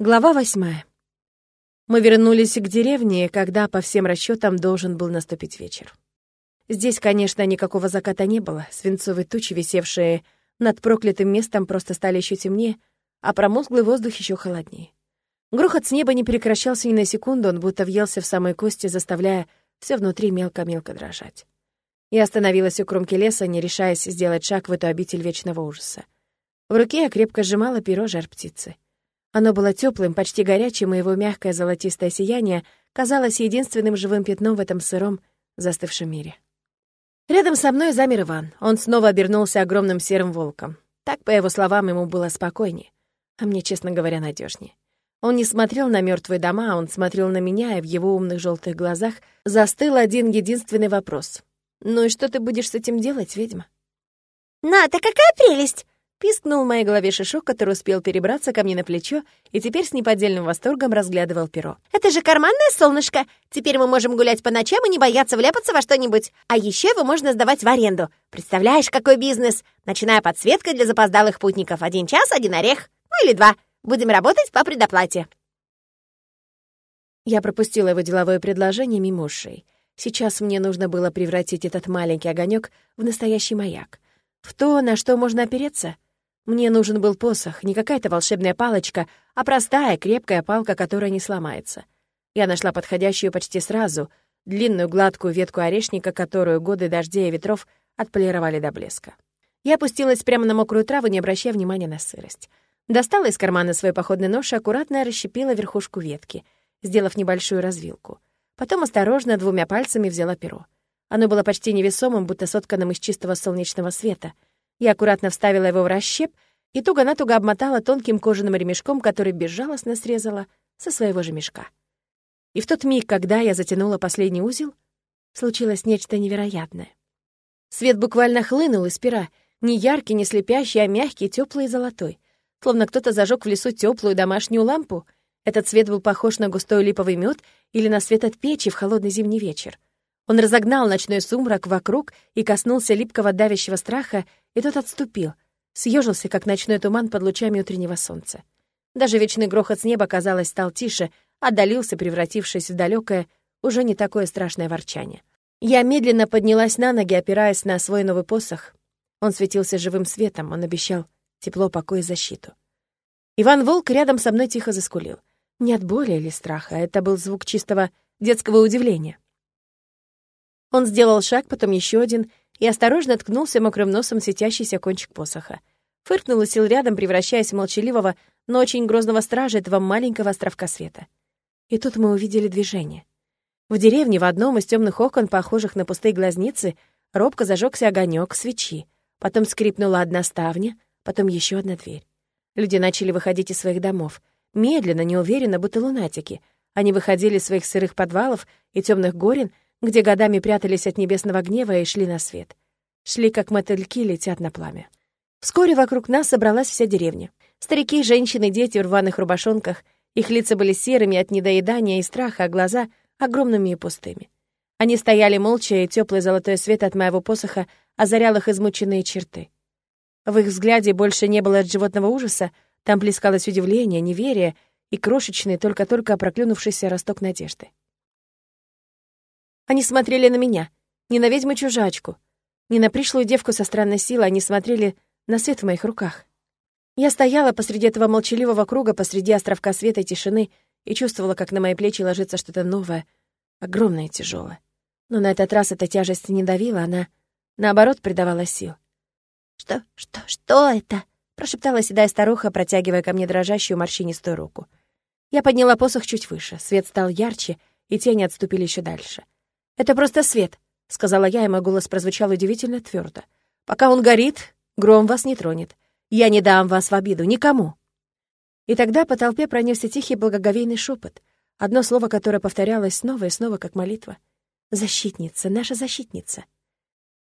Глава восьмая. Мы вернулись к деревне, когда по всем расчетам должен был наступить вечер. Здесь, конечно, никакого заката не было, свинцовые тучи, висевшие над проклятым местом, просто стали еще темнее, а промозглый воздух еще холоднее. Грохот с неба не прекращался ни на секунду, он будто въелся в самые кости, заставляя все внутри мелко-мелко дрожать. Я остановилась у кромки леса, не решаясь сделать шаг в эту обитель вечного ужаса. В руке я крепко сжимала перо жар птицы. Оно было теплым, почти горячим, и его мягкое золотистое сияние казалось единственным живым пятном в этом сыром, застывшем мире. Рядом со мной замер Иван. Он снова обернулся огромным серым волком. Так, по его словам, ему было спокойнее. А мне, честно говоря, надежнее. Он не смотрел на мертвые дома, он смотрел на меня, и в его умных желтых глазах застыл один единственный вопрос. «Ну и что ты будешь с этим делать, ведьма?» «На, ты какая прелесть!» Пискнул в моей голове шишок, который успел перебраться ко мне на плечо и теперь с неподдельным восторгом разглядывал перо. «Это же карманное солнышко! Теперь мы можем гулять по ночам и не бояться вляпаться во что-нибудь. А еще его можно сдавать в аренду. Представляешь, какой бизнес! Начиная подсветка для запоздалых путников. Один час, один орех. Ну или два. Будем работать по предоплате». Я пропустила его деловое предложение мимо ушей. Сейчас мне нужно было превратить этот маленький огонек в настоящий маяк. В то, на что можно опереться — мне нужен был посох, не какая-то волшебная палочка, а простая, крепкая палка, которая не сломается. Я нашла подходящую почти сразу, длинную гладкую ветку орешника, которую годы дождей и ветров отполировали до блеска. Я опустилась прямо на мокрую траву, не обращая внимания на сырость. Достала из кармана свой походный нож и аккуратно расщепила верхушку ветки, сделав небольшую развилку. Потом осторожно двумя пальцами взяла перо. Оно было почти невесомым, будто сотканным из чистого солнечного света — я аккуратно вставила его в расщеп и туго-натуго обмотала тонким кожаным ремешком, который безжалостно срезала со своего же мешка. И в тот миг, когда я затянула последний узел, случилось нечто невероятное. Свет буквально хлынул из пера, не яркий, не слепящий, а мягкий, теплый и золотой. Словно кто-то зажег в лесу теплую домашнюю лампу. Этот цвет был похож на густой липовый мед или на свет от печи в холодный зимний вечер. Он разогнал ночной сумрак вокруг и коснулся липкого давящего страха, и тот отступил, съежился, как ночной туман под лучами утреннего солнца. Даже вечный грохот с неба, казалось, стал тише, отдалился, превратившись в далекое, уже не такое страшное ворчание. Я медленно поднялась на ноги, опираясь на свой новый посох. Он светился живым светом, он обещал тепло, покой и защиту. Иван Волк рядом со мной тихо заскулил. Не от боли или страха, это был звук чистого детского удивления. Он сделал шаг, потом еще один, и осторожно ткнулся мокрым носом светящийся кончик посоха. Фыркнул и сел рядом, превращаясь в молчаливого, но очень грозного стража этого маленького островка света. И тут мы увидели движение. В деревне в одном из темных окон, похожих на пустые глазницы, робко зажегся огонек свечи. Потом скрипнула одна ставня, потом еще одна дверь. Люди начали выходить из своих домов. Медленно, неуверенно, будто лунатики. Они выходили из своих сырых подвалов и темных горен — где годами прятались от небесного гнева и шли на свет. Шли, как мотыльки, летят на пламя. Вскоре вокруг нас собралась вся деревня. Старики, женщины, дети в рваных рубашонках. Их лица были серыми от недоедания и страха, а глаза — огромными и пустыми. Они стояли молча, и теплый золотой свет от моего посоха озарял их измученные черты. В их взгляде больше не было от животного ужаса, там плескалось удивление, неверие и крошечный, только-только проклюнувшийся росток надежды. Они смотрели на меня, не на ведьму-чужачку, не на пришлую девку со странной силой, они смотрели на свет в моих руках. Я стояла посреди этого молчаливого круга, посреди островка света и тишины, и чувствовала, как на мои плечи ложится что-то новое, огромное и тяжелое. Но на этот раз эта тяжесть не давила, она, наоборот, придавала сил. «Что, что, что это?» — прошептала седая старуха, протягивая ко мне дрожащую морщинистую руку. Я подняла посох чуть выше, свет стал ярче, и тени отступили еще дальше. «Это просто свет», — сказала я, и мой голос прозвучал удивительно твердо. «Пока он горит, гром вас не тронет. Я не дам вас в обиду никому». И тогда по толпе пронесся тихий благоговейный шепот, одно слово, которое повторялось снова и снова, как молитва. «Защитница, наша защитница».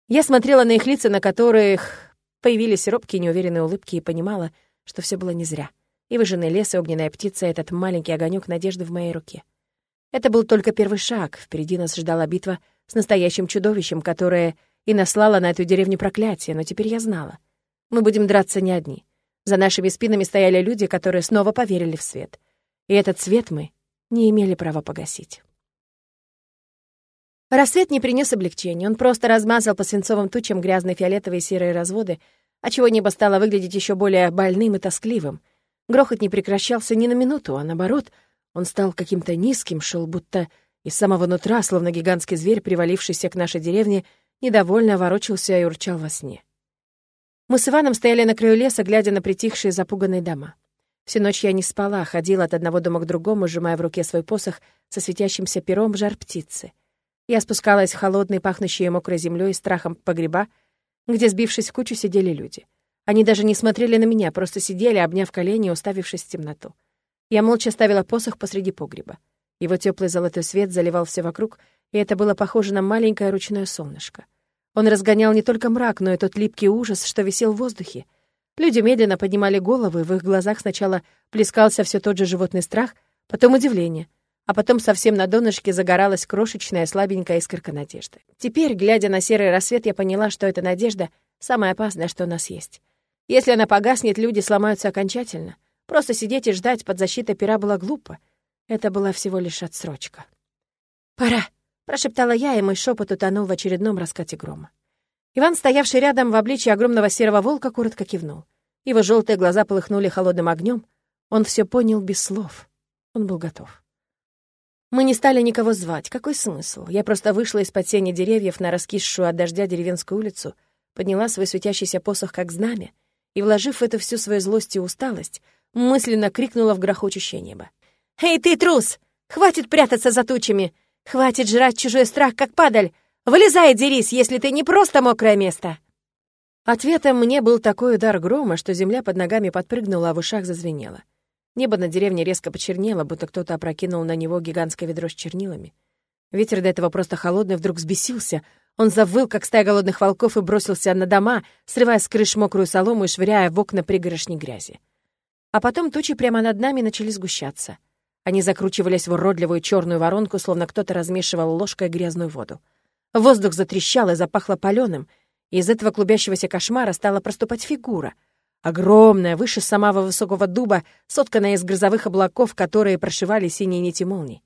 Я смотрела на их лица, на которых появились робкие неуверенные улыбки, и понимала, что все было не зря. И выжженный лес, и огненная птица, этот маленький огонек надежды в моей руке. Это был только первый шаг. Впереди нас ждала битва с настоящим чудовищем, которое и наслало на эту деревню проклятие, но теперь я знала. Мы будем драться не одни. За нашими спинами стояли люди, которые снова поверили в свет. и этот свет мы не имели права погасить. Рассвет не принес облегчения, он просто размазал по свинцовым тучам грязные фиолетовые и серые разводы, отчего небо стало выглядеть еще более больным и тоскливым. Грохот не прекращался ни на минуту, а наоборот, он стал каким-то низким, шел будто из самого нутра, словно гигантский зверь, привалившийся к нашей деревне, недовольно ворочался и урчал во сне. Мы с Иваном стояли на краю леса, глядя на притихшие запуганные дома. Всю ночь я не спала, ходила от одного дома к другому, сжимая в руке свой посох со светящимся пером жар птицы. Я спускалась в холодные, пахнущие мокрой землей и страхом погреба, где, сбившись в кучу, сидели люди. Они даже не смотрели на меня, просто сидели, обняв колени уставившись в темноту. Я молча ставила посох посреди погреба. Его теплый золотой свет заливал все вокруг, и это было похоже на маленькое ручное солнышко. Он разгонял не только мрак, но и тот липкий ужас, что висел в воздухе. Люди медленно поднимали головы, в их глазах сначала плескался все тот же животный страх, потом удивление — а потом совсем на донышке загоралась крошечная слабенькая искорка надежды. Теперь, глядя на серый рассвет, я поняла, что эта надежда — самое опасное, что у нас есть. Если она погаснет, люди сломаются окончательно. Просто сидеть и ждать под защитой пера было глупо. Это была всего лишь отсрочка. «Пора!» — прошептала я, и мой шепот утонул в очередном раскате грома. Иван, стоявший рядом в обличье огромного серого волка, коротко кивнул. Его желтые глаза полыхнули холодным огнем. Он все понял без слов. Он был готов. Мы не стали никого звать. Какой смысл? Я просто вышла из-под сени деревьев на раскисшую от дождя деревенскую улицу, подняла свой светящийся посох как знамя и, вложив в это всю свою злость и усталость, мысленно крикнула в грохочущее небо. «Эй, ты, трус! Хватит прятаться за тучами! Хватит жрать чужой страх, как падаль! Вылезай, дерись, если ты не просто мокрое место!» Ответом мне был такой удар грома, что земля под ногами подпрыгнула, а в ушах зазвенела. Небо на деревне резко почернело, будто кто-то опрокинул на него гигантское ведро с чернилами. Ветер до этого просто холодный вдруг взбесился. Он завыл, как стая голодных волков, и бросился на дома, срывая с крыш мокрую солому и швыряя в окна пригорошни грязи. А потом тучи прямо над нами начали сгущаться. Они закручивались в уродливую черную воронку, словно кто-то размешивал ложкой грязную воду. Воздух затрещал и запахло паленым, из этого клубящегося кошмара стала проступать фигура — Огромная, выше самого высокого дуба, сотканная из грозовых облаков, которые прошивали синие нити молний.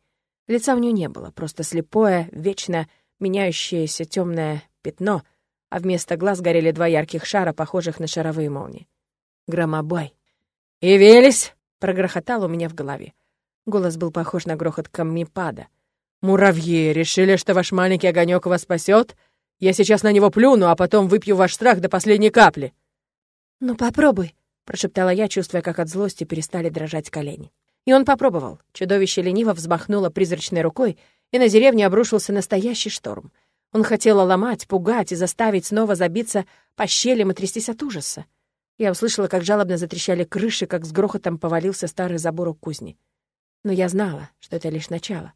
Лица у нее не было, просто слепое, вечно меняющееся темное пятно, а вместо глаз горели два ярких шара, похожих на шаровые молнии. Громобой. «Явились!» — прогрохотал у меня в голове. Голос был похож на грохот камнепада. «Муравьи, решили, что ваш маленький огонек вас спасет? Я сейчас на него плюну, а потом выпью ваш страх до последней капли!» «Ну попробуй», — прошептала я, чувствуя, как от злости перестали дрожать колени. И он попробовал. Чудовище лениво взмахнуло призрачной рукой, и на деревню обрушился настоящий шторм. Он хотел ломать, пугать и заставить снова забиться по щелям и трястись от ужаса. Я услышала, как жалобно затрещали крыши, как с грохотом повалился старый забор у кузни. Но я знала, что это лишь начало.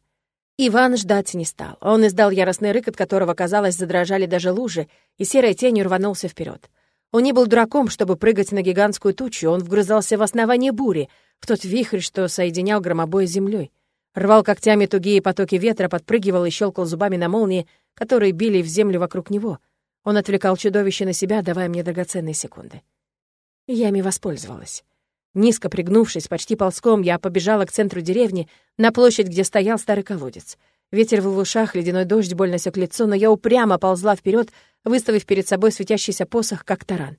Иван ждать не стал. Он издал яростный рык, от которого, казалось, задрожали даже лужи, и серой тенью рванулся вперед. Он не был дураком, чтобы прыгать на гигантскую тучу, он вгрызался в основание бури, в тот вихрь, что соединял громобой с землей. Рвал когтями тугие потоки ветра, подпрыгивал и щелкал зубами на молнии, которые били в землю вокруг него. Он отвлекал чудовище на себя, давая мне драгоценные секунды. Я ими воспользовалась. Низко пригнувшись, почти ползком, я побежала к центру деревни, на площадь, где стоял старый колодец. Ветер в ушах, ледяной дождь больно сёк лицо, но я упрямо ползла вперед, выставив перед собой светящийся посох, как таран.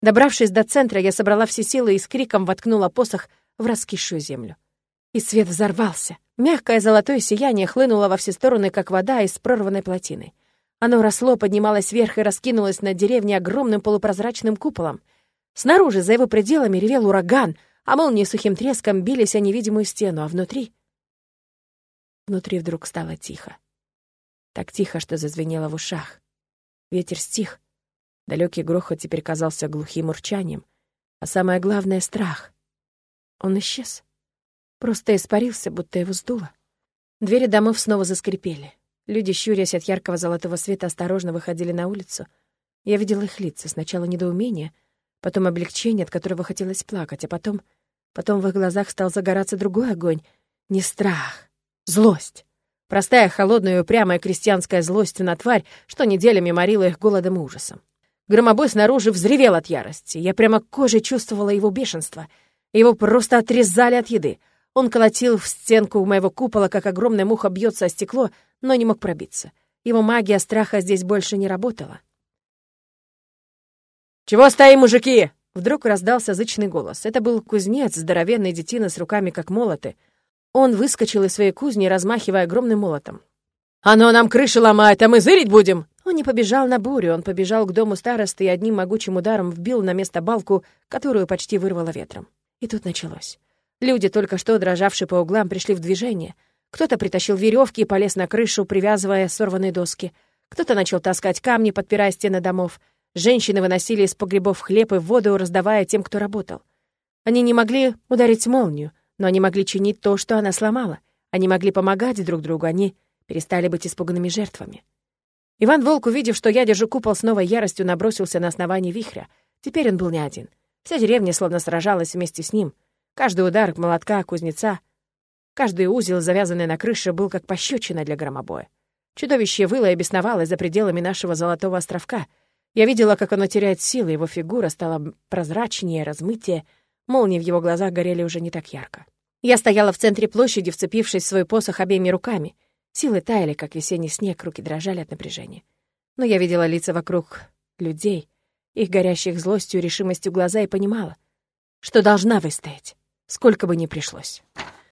Добравшись до центра, я собрала все силы и с криком воткнула посох в раскисшую землю. И свет взорвался. Мягкое золотое сияние хлынуло во все стороны, как вода из прорванной плотины. Оно росло, поднималось вверх и раскинулось над деревней огромным полупрозрачным куполом. Снаружи, за его пределами, ревел ураган, а молнии сухим треском бились о невидимую стену, а внутри Внутри вдруг стало тихо. Так тихо, что зазвенело в ушах. Ветер стих. Далекий грохот теперь казался глухим урчанием. А самое главное — страх. Он исчез. Просто испарился, будто его сдуло. Двери домов снова заскрипели. Люди, щурясь от яркого золотого света, осторожно выходили на улицу. Я видела их лица. Сначала недоумение, потом облегчение, от которого хотелось плакать, а потом... Потом в их глазах стал загораться другой огонь. Не страх, Злость. Простая, холодная и упрямая крестьянская злость на тварь, что неделями морила их голодом и ужасом. Громобой снаружи взревел от ярости. Я прямо кожей чувствовала его бешенство. Его просто отрезали от еды. Он колотил в стенку моего купола, как огромная муха бьется о стекло, но не мог пробиться. Его магия страха здесь больше не работала. «Чего стоим, мужики?» Вдруг раздался зычный голос. Это был кузнец, здоровенный детина с руками как молоты. Он выскочил из своей кузни, размахивая огромным молотом. «Оно нам крышу ломает, а мы зырить будем!» Он не побежал на бурю, он побежал к дому старосты и одним могучим ударом вбил на место балку, которую почти вырвало ветром. И тут началось. Люди, только что дрожавшие по углам, пришли в движение. Кто-то притащил веревки и полез на крышу, привязывая сорванные доски. Кто-то начал таскать камни, подпирая стены домов. Женщины выносили из погребов хлеб и воду, раздавая тем, кто работал. Они не могли ударить молнию, но они могли чинить то, что она сломала. Они могли помогать друг другу, они перестали быть испуганными жертвами. Иван Волк, увидев, что я держу купол, с новой яростью набросился на основание вихря. Теперь он был не один. Вся деревня словно сражалась вместе с ним. Каждый удар молотка кузнеца, каждый узел, завязанный на крыше, был как пощечина для громобоя. Чудовище выло и бесновалось за пределами нашего золотого островка. Я видела, как оно теряет силы, его фигура стала прозрачнее, размытие, молнии в его глазах горели уже не так ярко. Я стояла в центре площади, вцепившись в свой посох обеими руками — Силы таяли, как весенний снег, руки дрожали от напряжения. Но я видела лица вокруг людей, их горящих злостью и решимостью глаза и понимала, что должна выстоять, сколько бы ни пришлось.